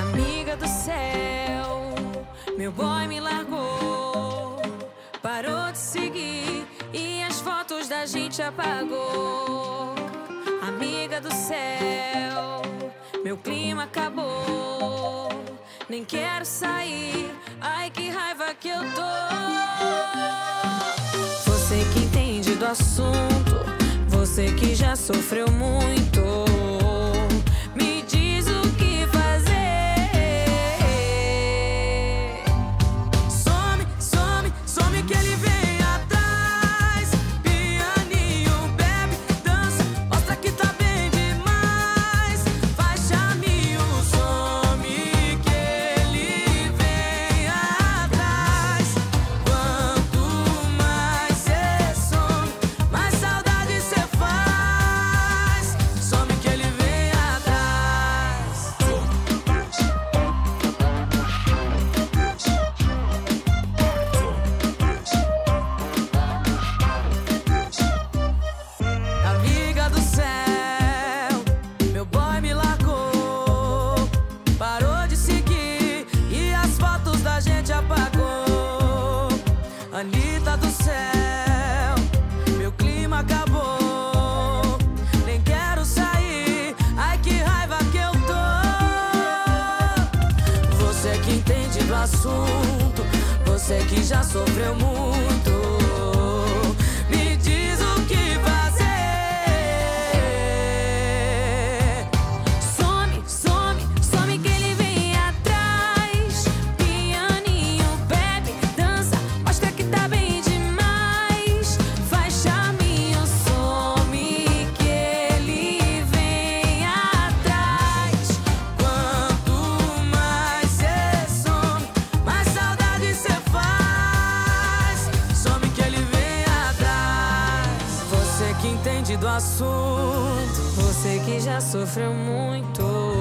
Amiga do céu, meu boy me largou, parou de seguir e as fotos da gente apagou. Amiga do céu, meu clima acabou, nem quero sair, ai que raiva que eu tô. assunto. Você que já sofreu muito. Você que entende do assunto, você que já sofreu muito. do assunto. Você que já sofreu muito.